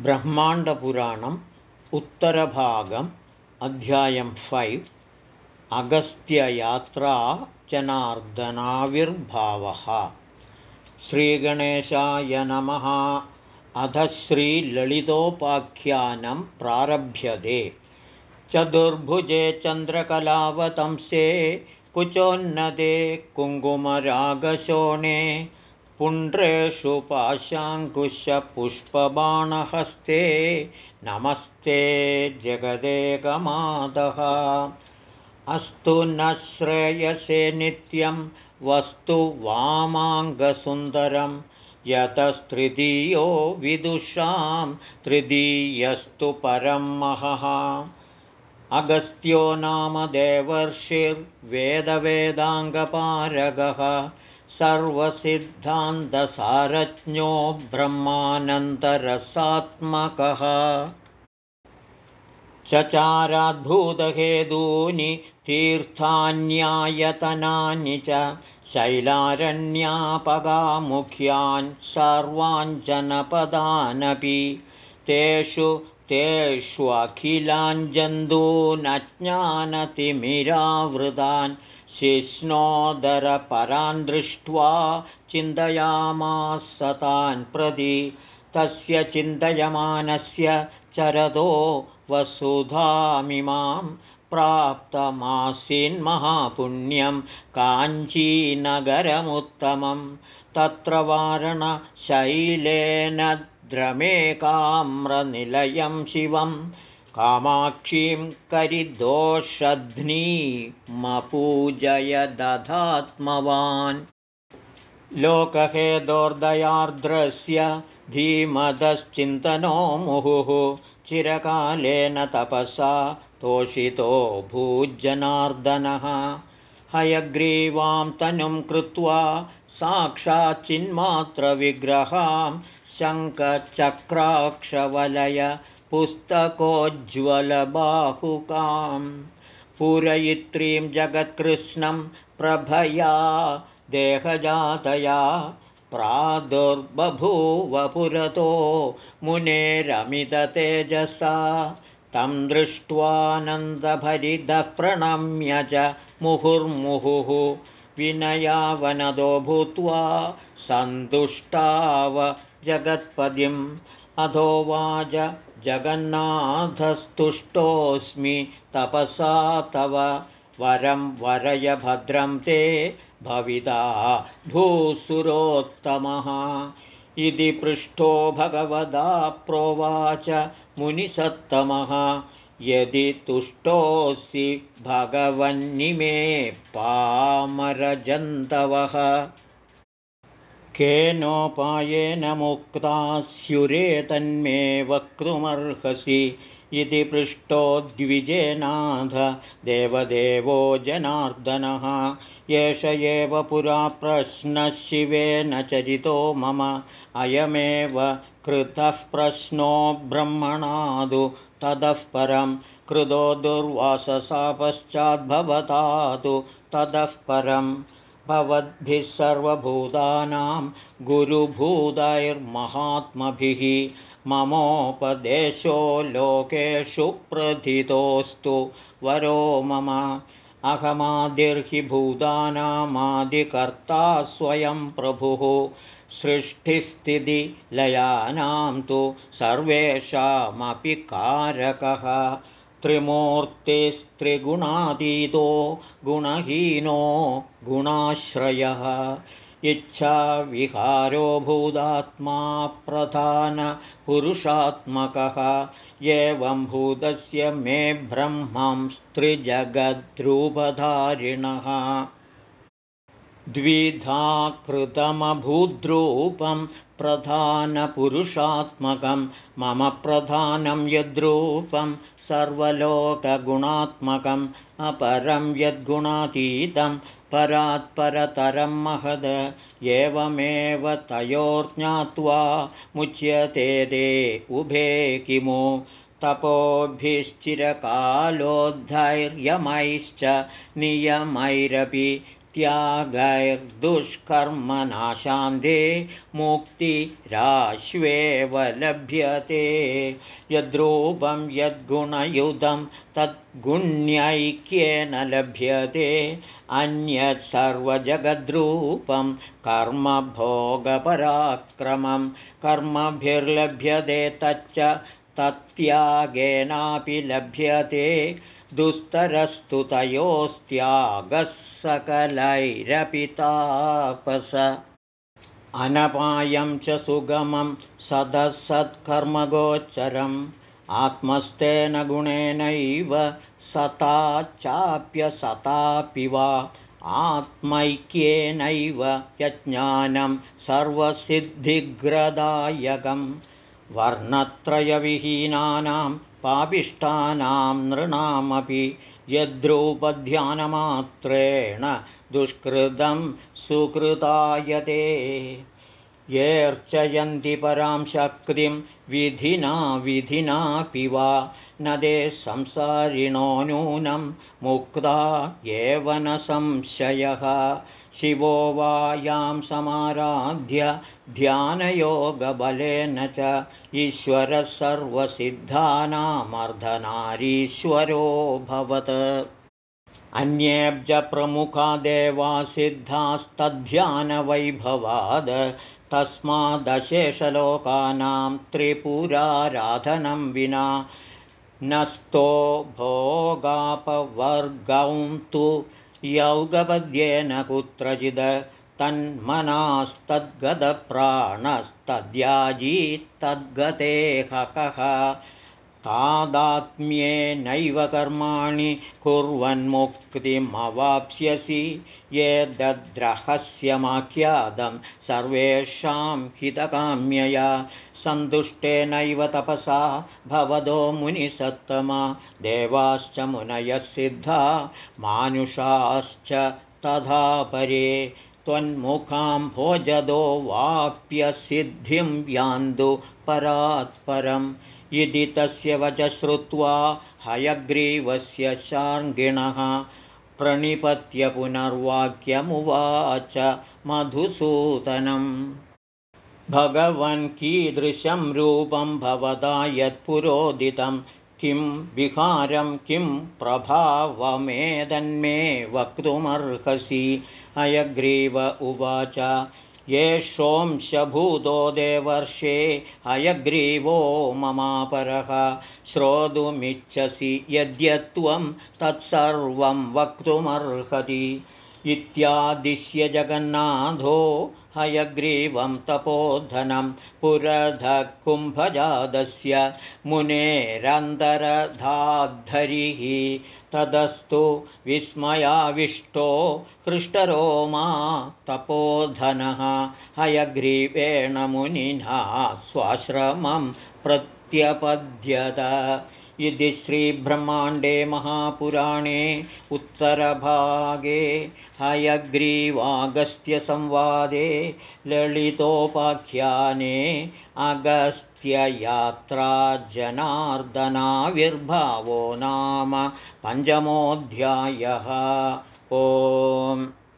ब्रह्माण्डपुराणम् उत्तरभागम् अध्यायं फैव् अगस्त्ययात्रा जनार्दनाविर्भावः। श्रीगणेशाय नमः। अध श्रीललितोपाख्यानं प्रारभ्यते। चतुर्भुजे चन्द्रकलावतंसे कुचोन्नते कुङ्कुमरागशोणे पुण्ड्रेषु पाशाङ्कुशपुष्पबाणहस्ते नमस्ते जगदेकमादः। अस्तु न श्रेयसे नित्यं वस्तु वामाङ्गसुन्दरं। यतस्तृतीयो विदुषां तृतीयस्तु परं महः। अगस्त्यो नाम देवर्षिर्वेदवेदाङ्गपारगः सर्वसिद्धान्तसारज्ञो ब्रह्मानन्दरसात्मकः चचाराद्भूतहेतूनि तीर्थान्यायतनानि च शैलारण्यापगामुख्यान् सर्वाञ्जनपदानपि तेषु तेष्वखिलाञ्जन्तूनज्ञानतिमिरावृतान् शिष्णोदरपरान् दृष्ट्वा चिन्तयामासतान् प्रति तस्य चिन्तयमानस्य चरतो वसुधामिमां प्राप्तमासीन्महापुण्यं काञ्चीनगरमुत्तमं। तत्र वारणशैलेन द्रमेकाम्रनिलयं शिवम् कामाक्षीं करिदोषध्नीमपूजय दधात्मवान् लोकहेदोर्दयार्द्रस्य धीमदश्चिन्तनो मुहुः चिरकालेन तपसा तोषितो भूजनार्दनः। हयग्रीवां तनुं कृत्वा साक्षाच्चिन्मात्रविग्रहां शङ्खचक्राक्षवलय पुस्तकोज्ज्वलबाहुकां पूरयित्रीं जगत्कृष्णं प्रभया देहजातया प्रादुर्बभूवपुरतो मुनेरमिततेजसा तं दृष्ट्वानन्दभरितः प्रणम्य च मुहुर्मुहुः विनयावनदो भूत्वा सन्तुष्टाव जगत्पदिम् अधोवाच जगन्नाथस्तुष्टोऽस्मि तपसा तव वरं वरय भद्रं ते भविता भूसुरोत्तमः। इति पृष्ठो भगवदा प्रोवाच मुनिसत्तमः। यदि तुष्टोऽसि भगवन्निमे पामरजन्तवः केनोपायेन मुक्ता स्युरे तन्मे वक्तुमर्हसि इति पृष्टो द्विजेनाथ देवदेवो जनार्दनः। एष एव पुरा प्रश्नः शिवेन चरितो मम। अयमेव कृतः प्रश्नो ब्रह्मणादु ततः परं। कृतो पश्चाद्भवतादु ततः परम् भवद्भिः सर्वभूतानां गुरुभूतैर्महात्मभिः ममोपदेशो लोकेषु प्रथितोऽस्तु। वरो मम अहमादिर्हि भूतानामादिकर्ता स्वयं प्रभुः। सृष्टिस्थितिलयानां तु सर्वेषामपि कारकः त्रिमूर्तिस्त्रिगुणातीतो गुणहीनो गुणाश्रयः। इच्छाविहारो भूतात्मा प्रधानपुरुषात्मकः एवं भूतस्य मे ब्रह्मं स्त्रिजगद्रूपधारिणः। द्विधा कृतमभूद्रूपं प्रधानपुरुषात्मकं मम प्रधानं यद्रूपं सर्वलोकगुणात्मकम् अपरं यद्गुणातीतं परात्परतरं महद एवमेव तयोर्ज्ञात्वा मुच्यते ते उभे किमु तपोभिश्चिरकालोद्धैर्यमैश्च नियमैरपि त्यागैर्दुष्कर्मनाशान्ते मुक्तिराश्वेव लभ्यते। यद्रूपं यद्गुणयुधं तद्गुण्यैक्येन लभ्यते। अन्यत् सर्वजगद्रूपं कर्मभोगपराक्रमं कर्मभिर्लभ्यते तच्च तत्यागेनापि लभ्यते दुस्तरस्तु तयोस्त्यागः सकलैरपितापस अनपायं च सुगमं सदसत्कर्मगोचरम्। आत्मस्तेन गुणेनैव सता चाप्यसतापि वा। आत्मैक्येनैव यज्ञानं सर्वसिद्धिग्रदायकं वर्णत्रयविहीनानां पापिष्टानां नृणामपि यद्रूपध्यानमात्रेण दुष्कृतं सुकृतायते। येऽर्चयन्ति परां शक्तिं विधिना विधिनापि वा न ते संसारिणो नूनं मुक्ता एव न संशयः। शिवो वा यां समाराध्य ध्यानयोगबलेन च ईश्वरः भवत्। अन्येब्जप्रमुखा देवा सिद्धास्तद्ध्यानवैभवाद् तस्मादशेषलोकानां त्रिपुराराधनं विना नस्तो भोगापवर्गं तु यौगपद्येन कुत्रचिद् तन्मनास्तद्गतप्राणस्तद्याजीत्तद्गतेहकः तादात्म्येनैव कर्माणि कुर्वन्मुक्तिमवाप्स्यसि। ये दद्रहस्यमाख्यातं सर्वेषां हितकाम्यया। सन्तुष्टेनैव तपसा भवदो मुनिसत्तमा। देवाश्च मुनयः सिद्धा। मानुषाश्च तथा परे त्वन्मुखां भोजदो वाप्यसिद्धिं यान्दु परात्परम्। इति तस्य वच श्रुत्वा हयग्रीवस्य शार्ङ्गिणः प्रणिपत्य पुनर्वाक्यमुवाच मधुसूदनम्। भगवन् कीदृशं रूपं भवदा यत्पुरोदितं किं विहारं किं प्रभावमेदन्मे वक्तुमर्हसि हयग्रीव उवाच। येषोंशभूतो देवर्षे हयग्रीवो ममापरः। श्रोतुमिच्छसि यद्यत्वं तत्सर्वं वक्तुमर्हति। इत्यादिश्य जगन्नाथो हयग्रीवं तपोधनं पुरधः कुम्भजातस्य मुनेरन्तरधाद्धरिः तदस्तु विस्मयाविष्टो हृष्टरोमा तपोधनः हयग्रीवेण मुनिना स्वाश्रमं प्रत्यपद्यत। इति श्रीब्रह्माण्डे महापुराणे उत्तरभागे हयग्रीवागस्त्यसंवादे ललितोपाख्याने अगस्त्ययात्रा जनार्दनाविर्भावो नाम पञ्चमोऽध्यायः ओम्